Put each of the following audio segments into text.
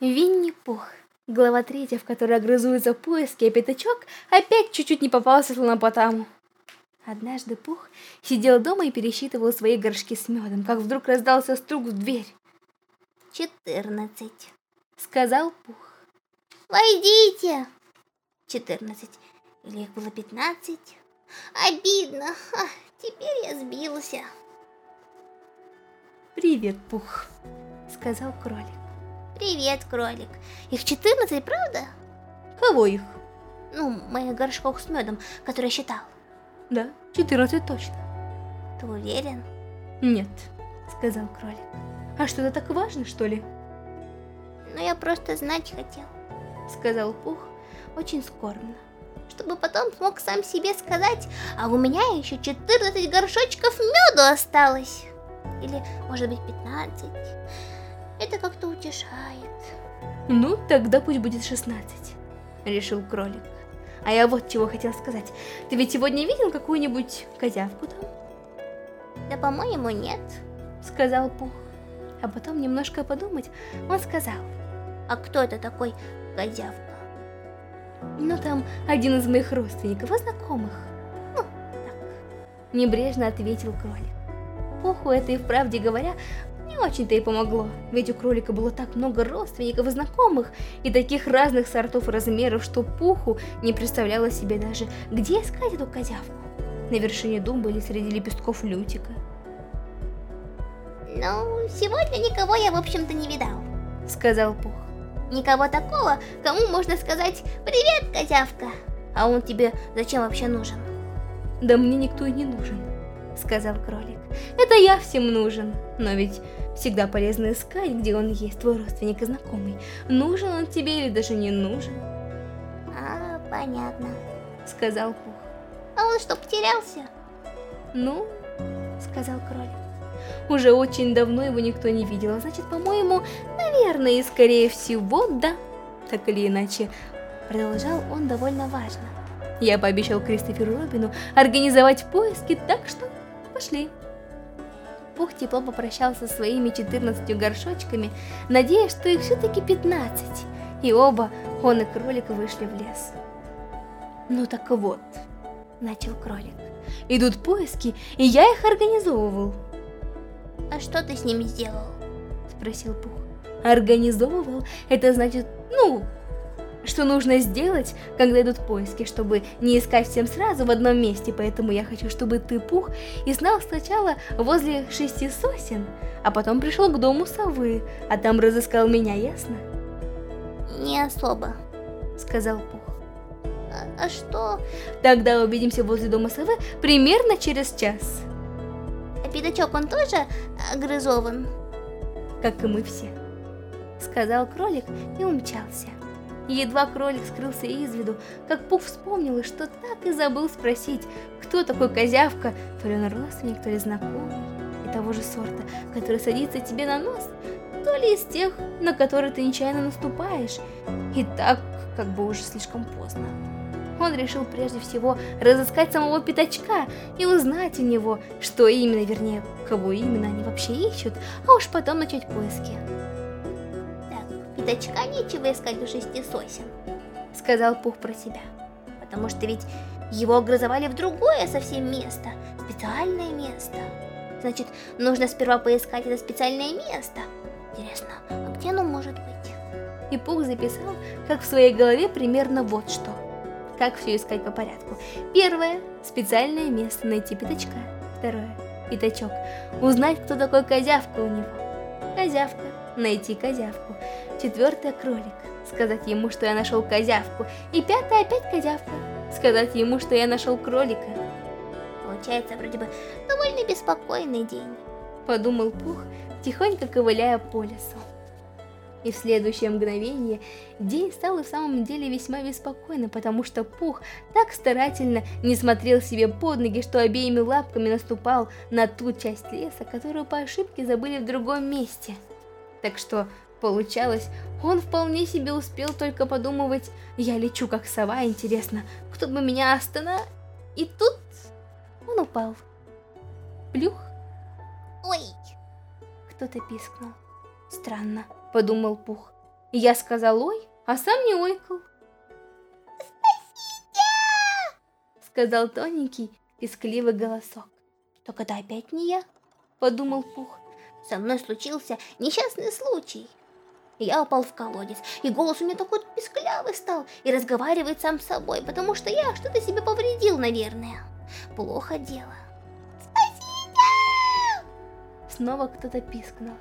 Винни-Пух. Глава третья, в которой огрызуется поиски, а пятачок опять чуть-чуть не попался слонопотаму. Однажды Пух сидел дома и пересчитывал свои горшки с медом, как вдруг раздался стук в дверь. «Четырнадцать», — сказал Пух. «Войдите!» «Четырнадцать. Или их было пятнадцать? Обидно. Ах, теперь я сбился». «Привет, Пух», — сказал кролик. Привет, кролик. Их 14, правда? Кого их? Ну, моих горшков с медом, которые я считал. Да, 14 точно. Ты уверен? Нет, сказал кролик. А что-то так важно, что ли? Ну, я просто знать хотел. Сказал Пух очень скорбно. Чтобы потом смог сам себе сказать, а у меня еще 14 горшочков меду осталось. Или, может быть, 15. Это как-то утешает. Ну, тогда пусть будет 16, решил кролик. А я вот чего хотел сказать. Ты ведь сегодня видел какую-нибудь козявку там? Да, по-моему, нет, сказал Пух. А потом, немножко подумать, он сказал. А кто это такой козявка? Ну, там один из моих родственников, а знакомых. Ну, так. Небрежно ответил кролик. Пуху это и вправде говоря не очень-то и помогло, ведь у кролика было так много родственников и знакомых, и таких разных сортов и размеров, что Пуху не представляла себе даже, где искать эту козявку. На вершине дуба или среди лепестков лютика. Ну, сегодня никого я, в общем-то, не видал, сказал Пух. Никого такого, кому можно сказать «Привет, козявка!» А он тебе зачем вообще нужен? Да мне никто и не нужен, сказал кролик. Это я всем нужен, но ведь Всегда полезно искать, где он есть, твой родственник и знакомый. Нужен он тебе или даже не нужен. А, понятно, сказал Пух. А он что, потерялся? Ну, сказал кролик. Уже очень давно его никто не видел, а значит, по-моему, наверное, и скорее всего, да. Так или иначе, продолжал он довольно важно. Я пообещал Кристоферу Робину организовать поиски, так что пошли. Пух тепло попрощался со своими 14 горшочками, надеясь, что их все-таки 15, и оба, он и кролик, вышли в лес. «Ну так вот», — начал кролик, — «идут поиски, и я их организовывал». «А что ты с ними сделал?» — спросил Пух. «Организовывал? Это значит, ну, что нужно сделать, когда идут поиски, чтобы не искать всем сразу в одном месте, поэтому я хочу, чтобы ты, Пух, и знал сначала возле шести сосен, а потом пришел к дому совы, а там разыскал меня, ясно? Не особо, сказал Пух. А, а что? Тогда увидимся возле дома совы примерно через час. А пятачок он тоже огрызован? Как и мы все, сказал кролик и умчался. Едва кролик скрылся из виду, как Пух вспомнил, что так и забыл спросить, кто такой козявка, то ли он родственник, то ли знакомый, и того же сорта, который садится тебе на нос, то ли из тех, на которые ты нечаянно наступаешь, и так как бы уже слишком поздно. Он решил прежде всего разыскать самого пятачка и узнать у него, что именно, вернее, кого именно они вообще ищут, а уж потом начать поиски пятачка нечего искать у шести сосен, сказал Пух про себя. Потому что ведь его образовали в другое совсем место, специальное место. Значит, нужно сперва поискать это специальное место. Интересно, а где оно может быть? И Пух записал, как в своей голове, примерно вот что. Как все искать по порядку. Первое – специальное место найти пятачка. Второе – пятачок. Узнать, кто такой козявка у него. Козявка найти козявку. Четвертое кролик, сказать ему, что я нашел козявку. И пятое опять козявка, сказать ему, что я нашел кролика. Получается, вроде бы, довольно беспокойный день. Подумал Пух, тихонько ковыляя по лесу. И в следующее мгновение день стал и в самом деле весьма беспокойным, потому что Пух так старательно не смотрел себе под ноги, что обеими лапками наступал на ту часть леса, которую по ошибке забыли в другом месте. Так что, получалось, он вполне себе успел только подумывать, я лечу как сова, интересно, кто бы меня останов... И тут он упал. Плюх. Ой! Кто-то пискнул. Странно, подумал Пух. Я сказал ой, а сам не ойкал. Сказал тоненький, пескливый голосок. Только это опять не я, подумал Пух. Со мной случился несчастный случай. Я упал в колодец, и голос у меня такой песклявый стал, и разговаривает сам с собой, потому что я что-то себе повредил, наверное. Плохо дело. Спасите! Снова кто-то пискнул.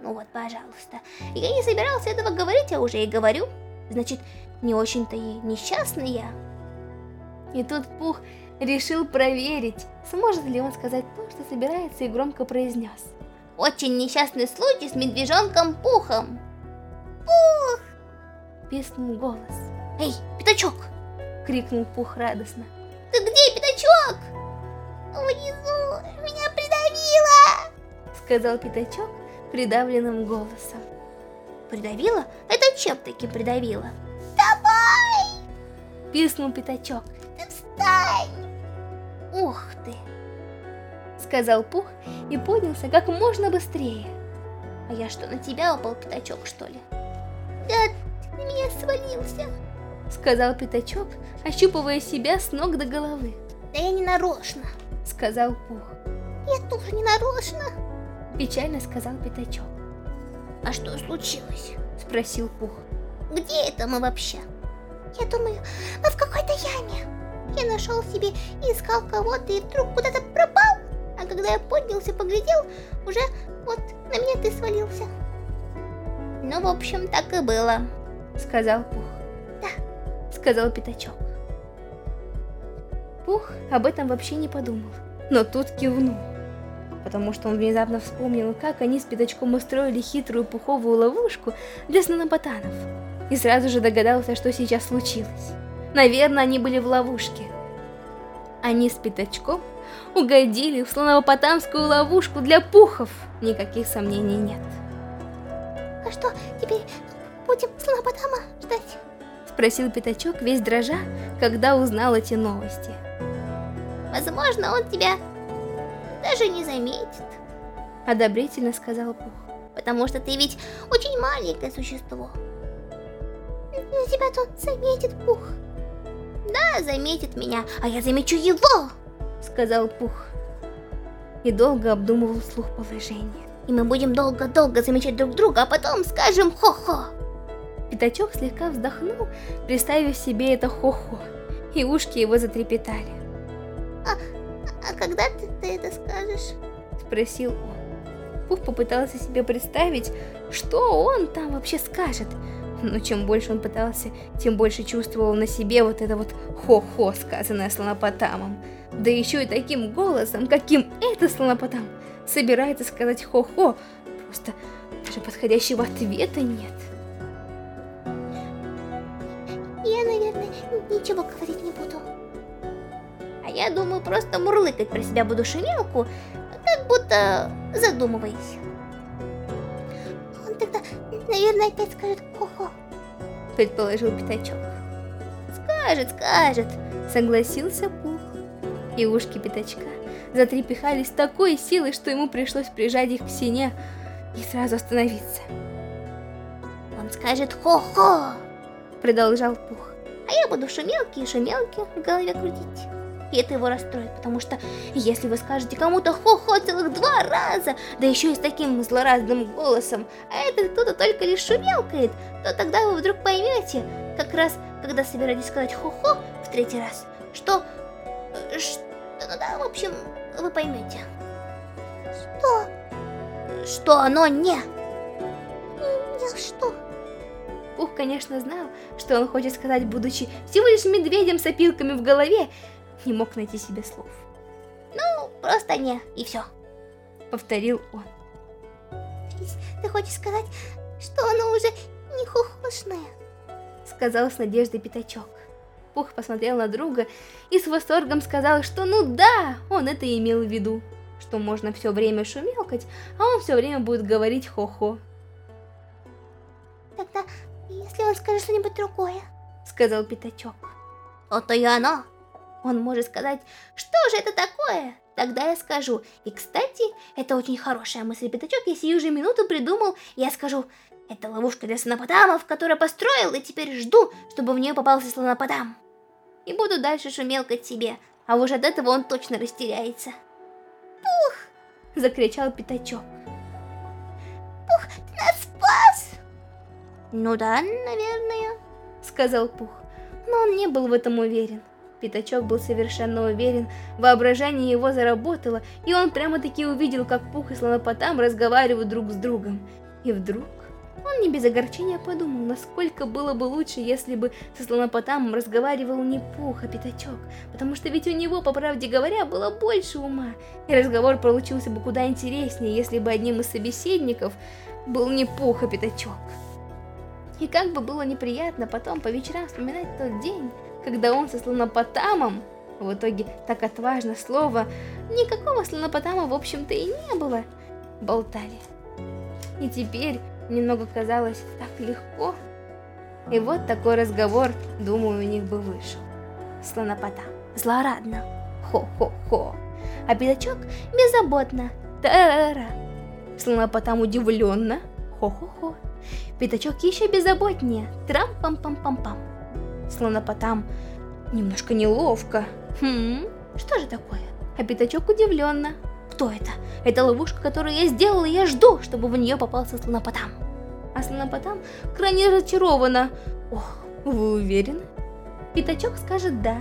Ну вот, пожалуйста. Я не собирался этого говорить, а уже и говорю. Значит, не очень-то и несчастный я. И тут Пух решил проверить, сможет ли он сказать то, что собирается, и громко произнес. Очень несчастный случай с медвежонком Пухом. Пух! Писнул голос. Эй, пятачок! Крикнул Пух радостно. Ты где, пятачок? Внизу, меня придавило! Сказал пятачок придавленным голосом. Придавило? Это чем таки придавило? Давай! Писнул пятачок. Ты встань! Ух ты! Сказал Пух и поднялся как можно быстрее. А я что, на тебя упал пятачок, что ли? Да, ты на меня свалился. Сказал пятачок, ощупывая себя с ног до головы. Да я не нарочно. Сказал Пух. Я тоже не нарочно. Печально сказал пятачок. А что случилось? Спросил Пух. Где это мы вообще? Я думаю, мы в какой-то яме. Я нашел себе и искал кого-то и вдруг куда-то пропал. Когда я поднялся, поглядел, уже вот на меня ты свалился. Ну, в общем, так и было. Сказал Пух. Да. Сказал Пятачок. Пух об этом вообще не подумал, но тут кивнул. Потому что он внезапно вспомнил, как они с Пятачком устроили хитрую пуховую ловушку для снонопотанов. И сразу же догадался, что сейчас случилось. Наверное, они были в ловушке. Они с Пятачком угодили в слоновопотамскую ловушку для пухов. Никаких сомнений нет. А что, теперь будем слонопотама ждать? Спросил Пятачок, весь дрожа, когда узнал эти новости. Возможно, он тебя даже не заметит. Одобрительно сказал Пух. Потому что ты ведь очень маленькое существо. Тебя тут заметит Пух. Да, заметит меня, а я замечу его, сказал Пух. И долго обдумывал слух положения. И мы будем долго-долго замечать друг друга, а потом скажем хо-хо. Пятачок слегка вздохнул, представив себе это хо-хо, и ушки его затрепетали. А, а когда ты, ты это скажешь? Спросил он. Пух попытался себе представить, что он там вообще скажет, но чем больше он пытался, тем больше чувствовал на себе вот это вот хо-хо, сказанное слонопотамом. Да еще и таким голосом, каким это слонопотам собирается сказать хо-хо. Просто даже подходящего ответа нет. Я, наверное, ничего говорить не буду. А я думаю, просто мурлыкать про себя буду шумелку, как будто задумываясь. Наверное, опять скажет «хо-хо», предположил Пятачок. Скажет, скажет, согласился Пух. И ушки Пятачка затрепихались с такой силой, что ему пришлось прижать их к стене и сразу остановиться. Он скажет «хо-хо», продолжал Пух. А я буду шумелки и шумелки в голове крутить. И это его расстроит, потому что если вы скажете кому-то хо-хо целых два раза, да еще и с таким злорадным голосом, а этот кто-то только лишь шумелкает, то тогда вы вдруг поймете, как раз когда собираетесь сказать хо-хо в третий раз, что... что... ну да, в общем, вы поймете. Что? Что оно не... Не что? Пух, конечно, знал, что он хочет сказать, будучи всего лишь медведем с опилками в голове, не мог найти себе слов. Ну, просто не, и все. Повторил он. Ты хочешь сказать, что оно уже не хухошное? Сказал с надеждой Пятачок. Пух посмотрел на друга и с восторгом сказал, что ну да, он это имел в виду. Что можно все время шумелкать, а он все время будет говорить хо-хо. Тогда, если он скажет что-нибудь другое, сказал Пятачок. То-то и оно. Он может сказать, что же это такое? Тогда я скажу. И, кстати, это очень хорошая мысль, Пятачок. Я сию же минуту придумал, я скажу, Это ловушка для слонопотамов, которую построил, и теперь жду, чтобы в нее попался слонопотам. И буду дальше шумелкать себе, а уж от этого он точно растеряется. Пух! Закричал Пятачок. Пух, ты нас спас! Ну да, наверное, сказал Пух. Но он не был в этом уверен. Пятачок был совершенно уверен, воображение его заработало, и он прямо-таки увидел, как Пух и Слонопотам разговаривают друг с другом. И вдруг он не без огорчения подумал, насколько было бы лучше, если бы со слонопотамом разговаривал не Пух, а Пятачок, потому что ведь у него, по правде говоря, было больше ума, и разговор получился бы куда интереснее, если бы одним из собеседников был не Пух, а Пятачок. И как бы было неприятно потом по вечерам вспоминать тот день, когда он со слонопотамом, в итоге так отважно слово, никакого слонопотама в общем-то и не было, болтали. И теперь немного казалось так легко. И вот такой разговор, думаю, у них бы вышел. Слонопота. Злорадно. Хо-хо-хо. А пятачок беззаботно. Та-ра-ра. Слонопотам удивленно. Хо-хо-хо. Пятачок еще беззаботнее. Трам-пам-пам-пам-пам. Слонопотам немножко неловко. Хм, что же такое? А пятачок удивленно. Кто это? Это ловушка, которую я сделала, и я жду, чтобы в нее попался слонопотам. А слонопотам крайне разочарована. Ох, вы уверены? Пятачок скажет «да»,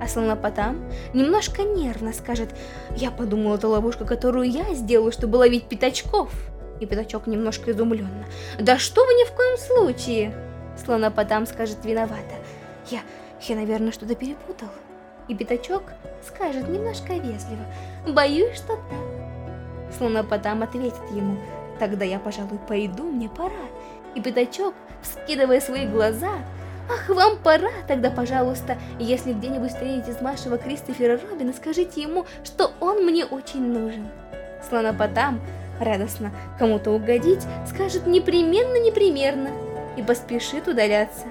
а слонопотам немножко нервно скажет «Я подумала, это ловушка, которую я сделаю, чтобы ловить пятачков». И пятачок немножко изумленно «Да что вы ни в коем случае!» Слонопотам скажет виновата «Я, я, наверное, что-то перепутал». И пятачок скажет немножко вежливо «Боюсь, что так». Слонопотам ответит ему «Тогда я, пожалуй, пойду, мне пора». И пятачок, вскидывая свои глаза «Ах, вам пора? Тогда, пожалуйста, если где-нибудь встретите вашего Кристофера Робина, скажите ему, что он мне очень нужен». Слонопотам, радостно кому-то угодить, скажет непременно-непременно и поспешит удаляться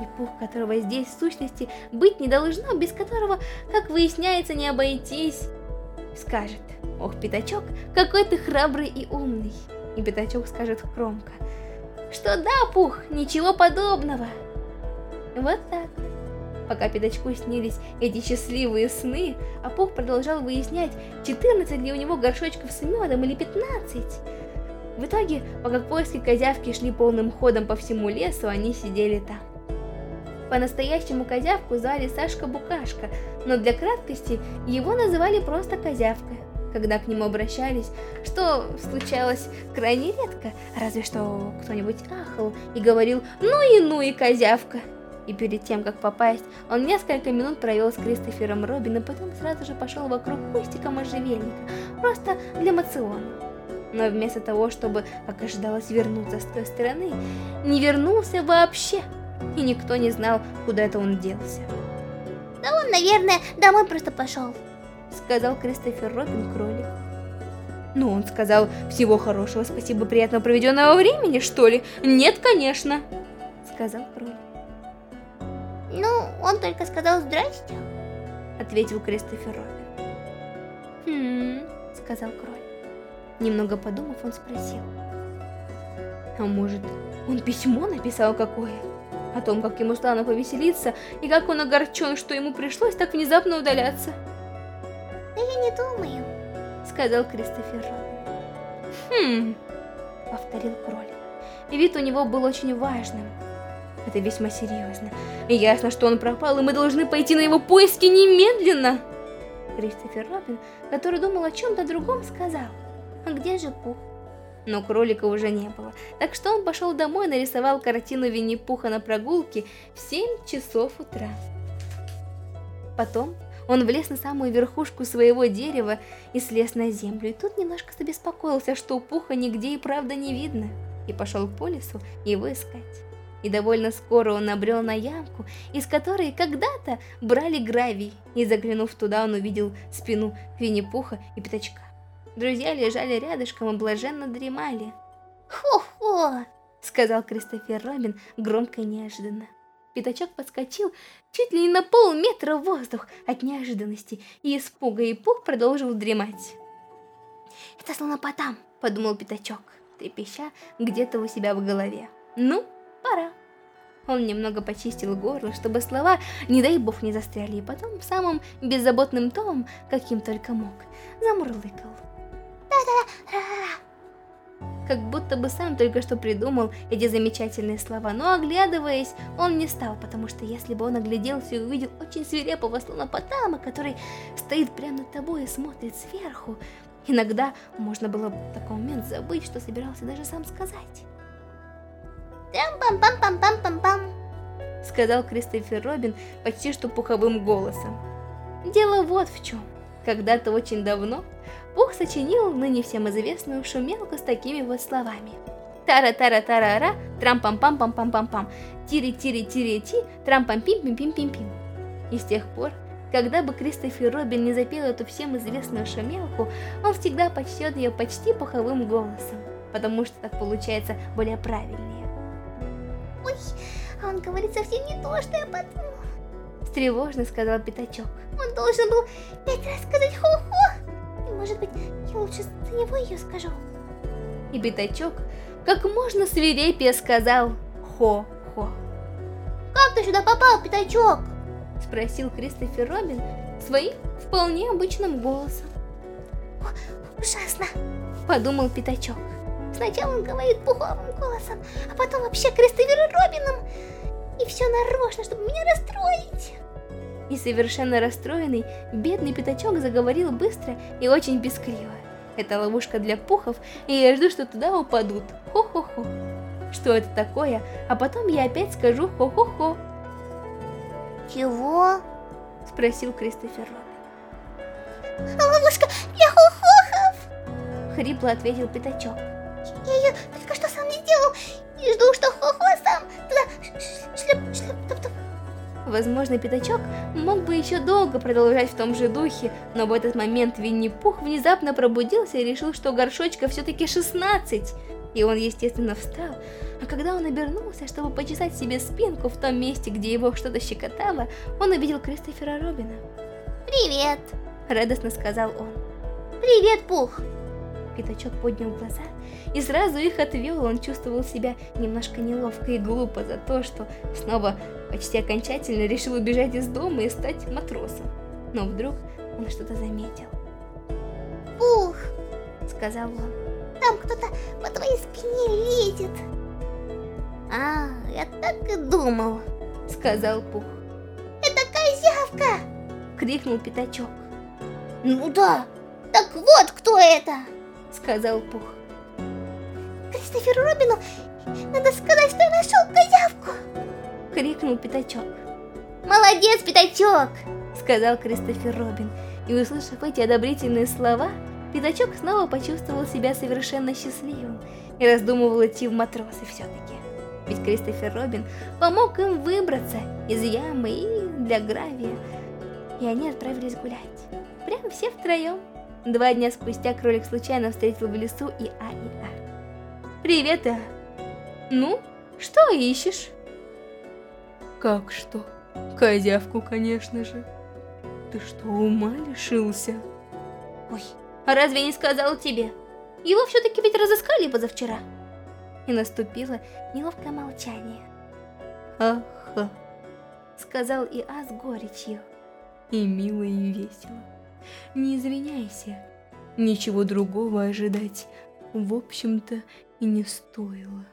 и пух, которого здесь в сущности быть не должно, без которого, как выясняется, не обойтись, скажет, ох, Пятачок, какой ты храбрый и умный. И Пятачок скажет громко, что да, Пух, ничего подобного. Вот так. Пока Пятачку снились эти счастливые сны, а Пух продолжал выяснять, 14 ли у него горшочков с медом или 15. В итоге, пока поиски козявки шли полным ходом по всему лесу, они сидели там. По-настоящему козявку звали Сашка-Букашка, но для краткости его называли просто Козявка, когда к нему обращались, что случалось крайне редко, разве что кто-нибудь ахал и говорил «ну и ну и Козявка». И перед тем, как попасть, он несколько минут провел с Кристофером Робин, а потом сразу же пошел вокруг кустика можжевельника, просто для мациона. Но вместо того, чтобы, как ожидалось, вернуться с той стороны, не вернулся вообще и никто не знал, куда это он делся. Да он, наверное, домой просто пошел, сказал Кристофер Робин кролик. Ну, он сказал, всего хорошего, спасибо, приятного проведенного времени, что ли? Нет, конечно, сказал кролик. Ну, он только сказал здрасте, ответил Кристофер Робин. Хм, сказал кролик. Немного подумав, он спросил. А может, он письмо написал какое? О том, как ему стало повеселиться, и как он огорчен, что ему пришлось так внезапно удаляться. «Да я не думаю», — сказал Кристофер Робин. «Хм», — повторил кролик. И вид у него был очень важным. Это весьма серьезно. И ясно, что он пропал, и мы должны пойти на его поиски немедленно. Кристофер Робин, который думал о чем-то другом, сказал, «А где же Пух?» Но кролика уже не было, так что он пошел домой и нарисовал картину Винни-Пуха на прогулке в 7 часов утра. Потом он влез на самую верхушку своего дерева и слез на землю, и тут немножко забеспокоился, что Пуха нигде и правда не видно, и пошел по лесу его искать. И довольно скоро он набрел на ямку, из которой когда-то брали гравий, и заглянув туда, он увидел спину Винни-Пуха и Пятачка. Друзья лежали рядышком и блаженно дремали. «Хо-хо!» — сказал Кристофер Робин громко и неожиданно. Пятачок подскочил чуть ли не на полметра в воздух от неожиданности и испуга, и Пух продолжил дремать. «Это слонопотам», — подумал Пятачок. трепеща где-то у себя в голове. «Ну, пора». Он немного почистил горло, чтобы слова, не дай бог, не застряли, и потом самым беззаботным тоном, каким только мог, замурлыкал. Как будто бы сам только что придумал эти замечательные слова, но оглядываясь, он не стал, потому что если бы он огляделся и увидел очень свирепого слона Потама, который стоит прямо над тобой и смотрит сверху, иногда можно было в такой момент забыть, что собирался даже сам сказать. Трам-пам-пам-пам-пам-пам-пам. Сказал Кристофер Робин почти что пуховым голосом. Дело вот в чем. Когда-то очень давно Пух сочинил ныне всем известную шумелку с такими вот словами. Тара-тара-тара-ра, трам-пам-пам-пам-пам-пам-пам, тири-тири-тири-ти, трам-пам-пим-пим-пим-пим-пим. И с тех пор, когда бы Кристофер Робин не запел эту всем известную шумелку, он всегда почтет ее почти пуховым голосом, потому что так получается более правильнее. Ой, а он говорит совсем не то, что я подумал. Тревожно сказал Пятачок. Он должен был пять раз сказать хо-хо. Может быть, я лучше за него ее скажу. И Пятачок как можно свирепее сказал хо-хо. Как ты сюда попал, Пятачок? Спросил Кристофер Робин своим вполне обычным голосом. Ужасно, подумал Пятачок. Сначала он говорит пуховым голосом, а потом вообще Кристофером Робином. И все нарочно, чтобы меня расстроить. И совершенно расстроенный, бедный пятачок заговорил быстро и очень пескливо. Это ловушка для пухов, и я жду, что туда упадут. Хо-хо-хо. Что это такое? А потом я опять скажу хо-хо-хо. Чего? Спросил Кристофер Робин. Ловушка для хо-хохов! Хрипло ответил пятачок. Я ее Возможно, Пятачок мог бы еще долго продолжать в том же духе, но в этот момент Винни-Пух внезапно пробудился и решил, что горшочка все-таки 16. И он, естественно, встал, а когда он обернулся, чтобы почесать себе спинку в том месте, где его что-то щекотало, он увидел Кристофера Робина. «Привет!» — радостно сказал он. «Привет, Пух!» Пятачок поднял глаза и сразу их отвел. Он чувствовал себя немножко неловко и глупо за то, что снова почти окончательно решил убежать из дома и стать матросом. Но вдруг он что-то заметил. «Пух!» — сказал он. «Там кто-то по твоей спине лезет!» «А, я так и думал!» — сказал Пух. «Это козявка!» — крикнул Пятачок. «Ну да! Так вот кто это!» — сказал Пух. Кристоферу Робину надо сказать, что я нашел козявку!» — крикнул Пятачок. «Молодец, Пятачок!» — сказал Кристофер Робин. И услышав эти одобрительные слова, Пятачок снова почувствовал себя совершенно счастливым и раздумывал идти в матросы все-таки. Ведь Кристофер Робин помог им выбраться из ямы и для гравия. И они отправились гулять. Прям все втроем. Два дня спустя кролик случайно встретил в лесу и А, и А. «Привет, А!» «Ну, что ищешь?» «Как что? Козявку, конечно же. Ты что, ума лишился?» «Ой, а разве не сказал тебе? Его все-таки ведь разыскали позавчера!» И наступило неловкое молчание. «Ага», — сказал Иа с горечью. «И мило, и весело». Не извиняйся. Ничего другого ожидать, в общем-то, и не стоило.